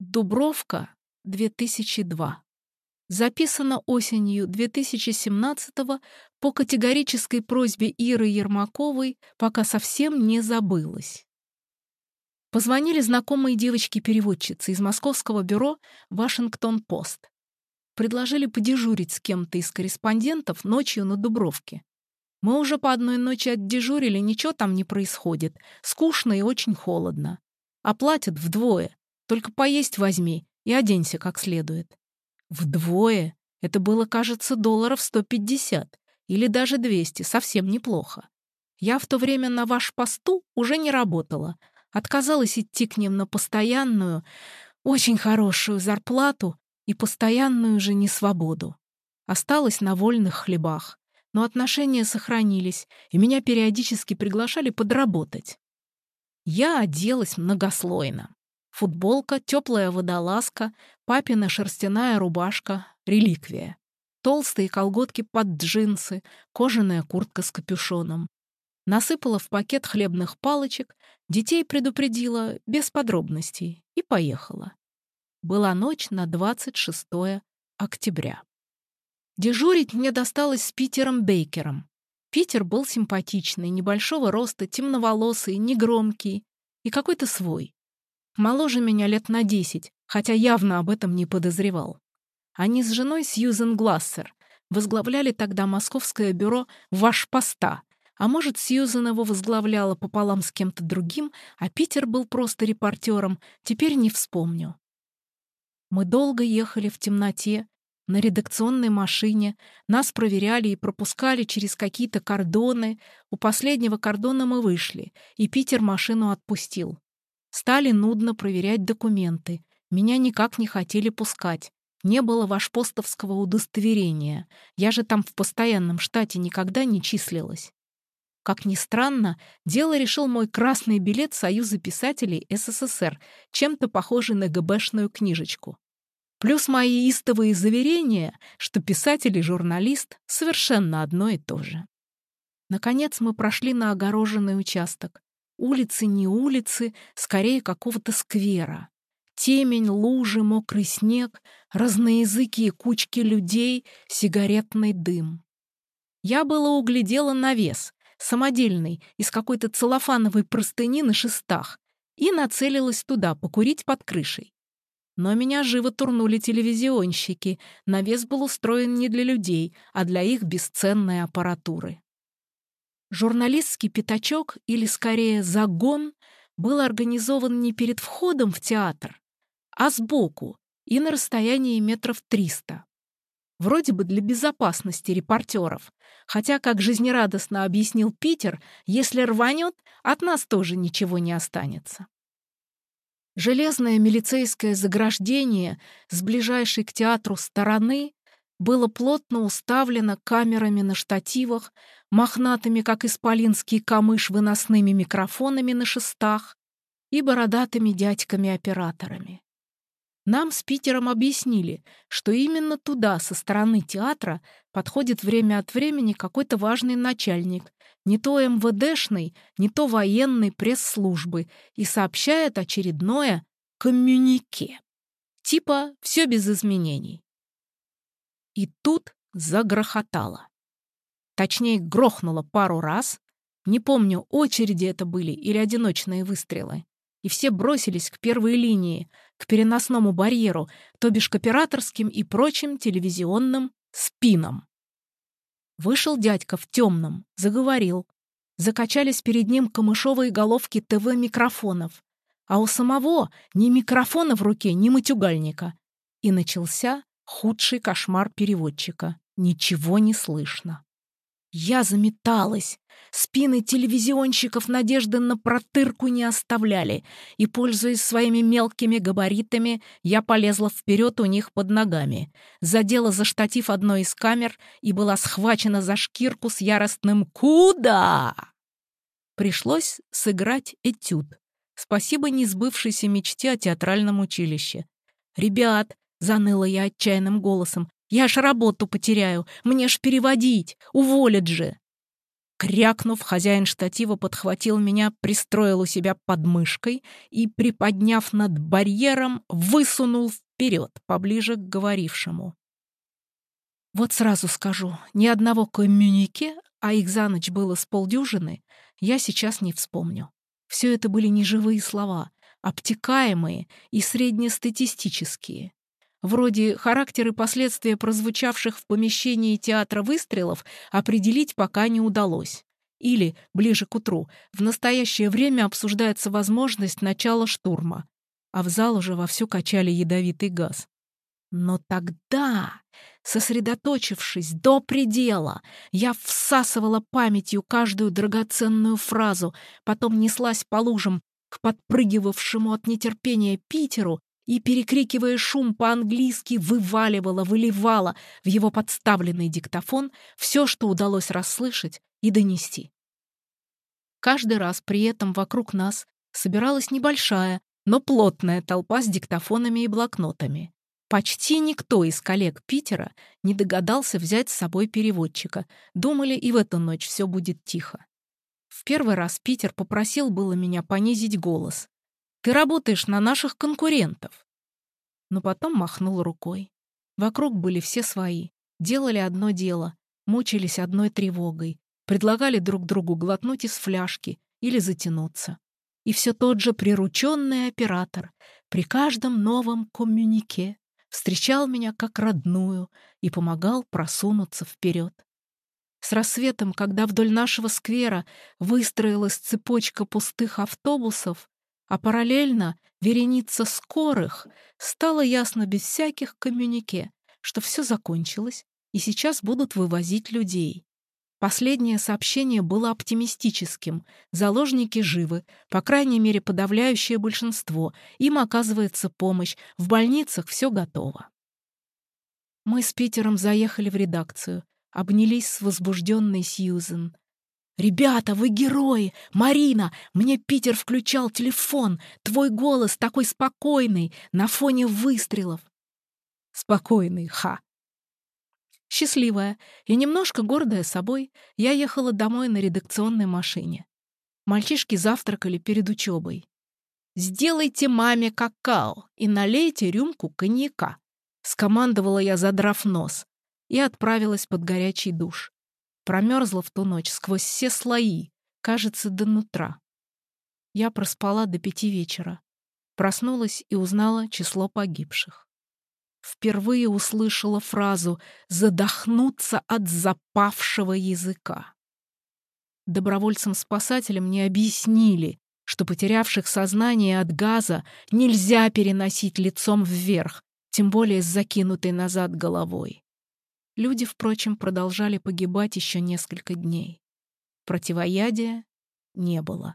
Дубровка, 2002. Записано осенью 2017 по категорической просьбе Иры Ермаковой, пока совсем не забылось. Позвонили знакомые девочки-переводчицы из московского бюро «Вашингтон-Пост». Предложили подежурить с кем-то из корреспондентов ночью на Дубровке. Мы уже по одной ночи отдежурили, ничего там не происходит. Скучно и очень холодно. Оплатят вдвое. Только поесть возьми и оденься как следует. Вдвое? Это было, кажется, долларов 150 или даже 200, совсем неплохо. Я в то время на ваш посту уже не работала, отказалась идти к ним на постоянную, очень хорошую зарплату и постоянную же несвободу. Осталась на вольных хлебах, но отношения сохранились, и меня периодически приглашали подработать. Я оделась многослойно. Футболка, теплая водолазка, папина шерстяная рубашка, реликвия. Толстые колготки под джинсы, кожаная куртка с капюшоном. Насыпала в пакет хлебных палочек, детей предупредила без подробностей и поехала. Была ночь на 26 октября. Дежурить мне досталось с Питером Бейкером. Питер был симпатичный, небольшого роста, темноволосый, негромкий и какой-то свой. Моложе меня лет на десять, хотя явно об этом не подозревал. Они с женой Сьюзен Глассер возглавляли тогда московское бюро «Ваш поста», а может, Сьюзен его возглавляла пополам с кем-то другим, а Питер был просто репортером, теперь не вспомню. Мы долго ехали в темноте, на редакционной машине, нас проверяли и пропускали через какие-то кордоны. У последнего кордона мы вышли, и Питер машину отпустил. Стали нудно проверять документы. Меня никак не хотели пускать. Не было вашпостовского удостоверения. Я же там в постоянном штате никогда не числилась. Как ни странно, дело решил мой красный билет Союза писателей СССР, чем-то похожий на ГБшную книжечку. Плюс мои истовые заверения, что писатель и журналист — совершенно одно и то же. Наконец мы прошли на огороженный участок. Улицы не улицы, скорее какого-то сквера. Темень, лужи, мокрый снег, разноязыкие кучки людей, сигаретный дым. Я было углядела навес, самодельный, из какой-то целлофановой простыни на шестах, и нацелилась туда, покурить под крышей. Но меня живо турнули телевизионщики. Навес был устроен не для людей, а для их бесценной аппаратуры. Журналистский пятачок, или скорее загон, был организован не перед входом в театр, а сбоку и на расстоянии метров триста. Вроде бы для безопасности репортеров, хотя, как жизнерадостно объяснил Питер, если рванет, от нас тоже ничего не останется. Железное милицейское заграждение с ближайшей к театру стороны было плотно уставлено камерами на штативах, мохнатыми, как исполинский камыш, выносными микрофонами на шестах и бородатыми дядьками-операторами. Нам с Питером объяснили, что именно туда, со стороны театра, подходит время от времени какой-то важный начальник, не то МВДшный, не то военной пресс-службы, и сообщает очередное коммюнике. Типа «все без изменений». И тут загрохотало. Точнее, грохнуло пару раз. Не помню, очереди это были или одиночные выстрелы. И все бросились к первой линии, к переносному барьеру, то бишь к операторским и прочим телевизионным спинам. Вышел дядька в темном, заговорил. Закачались перед ним камышовые головки ТВ-микрофонов, а у самого ни микрофона в руке, ни матюгальника. И начался худший кошмар переводчика. Ничего не слышно. Я заметалась. Спины телевизионщиков надежды на протырку не оставляли, и, пользуясь своими мелкими габаритами, я полезла вперед у них под ногами, задела за штатив одной из камер и была схвачена за шкирку с яростным «Куда?». Пришлось сыграть этюд. Спасибо несбывшейся мечте о театральном училище. «Ребят!» — заныла я отчаянным голосом. Я ж работу потеряю, мне ж переводить, уволят же. Крякнув, хозяин штатива подхватил меня, пристроил у себя под мышкой и, приподняв над барьером, высунул вперед, поближе к говорившему. Вот сразу скажу, ни одного коммюнике, а их за ночь было с полдюжины, я сейчас не вспомню. Все это были неживые слова, обтекаемые и среднестатистические. Вроде характер и последствия прозвучавших в помещении театра выстрелов определить пока не удалось. Или, ближе к утру, в настоящее время обсуждается возможность начала штурма, а в зал уже вовсю качали ядовитый газ. Но тогда, сосредоточившись до предела, я всасывала памятью каждую драгоценную фразу, потом неслась по лужам к подпрыгивавшему от нетерпения Питеру и, перекрикивая шум по-английски, вываливала, выливала в его подставленный диктофон все, что удалось расслышать и донести. Каждый раз при этом вокруг нас собиралась небольшая, но плотная толпа с диктофонами и блокнотами. Почти никто из коллег Питера не догадался взять с собой переводчика. Думали, и в эту ночь все будет тихо. В первый раз Питер попросил было меня понизить голос. «Ты работаешь на наших конкурентов». Но потом махнул рукой. Вокруг были все свои. Делали одно дело, мучились одной тревогой, предлагали друг другу глотнуть из фляжки или затянуться. И все тот же прирученный оператор при каждом новом коммюнике встречал меня как родную и помогал просунуться вперед. С рассветом, когда вдоль нашего сквера выстроилась цепочка пустых автобусов, а параллельно вереница скорых, стало ясно без всяких коммюнике, что все закончилось, и сейчас будут вывозить людей. Последнее сообщение было оптимистическим. Заложники живы, по крайней мере, подавляющее большинство. Им оказывается помощь. В больницах все готово. Мы с Питером заехали в редакцию. Обнялись с возбужденной Сьюзен. «Ребята, вы герои! Марина, мне Питер включал телефон. Твой голос такой спокойный, на фоне выстрелов». «Спокойный, ха!» Счастливая и немножко гордая собой, я ехала домой на редакционной машине. Мальчишки завтракали перед учебой. «Сделайте маме какао и налейте рюмку коньяка», — скомандовала я, задрав нос, и отправилась под горячий душ. Промерзла в ту ночь сквозь все слои, кажется, до нутра. Я проспала до пяти вечера. Проснулась и узнала число погибших. Впервые услышала фразу «задохнуться от запавшего языка». Добровольцам-спасателям не объяснили, что потерявших сознание от газа нельзя переносить лицом вверх, тем более с закинутой назад головой. Люди, впрочем, продолжали погибать еще несколько дней. Противоядия не было.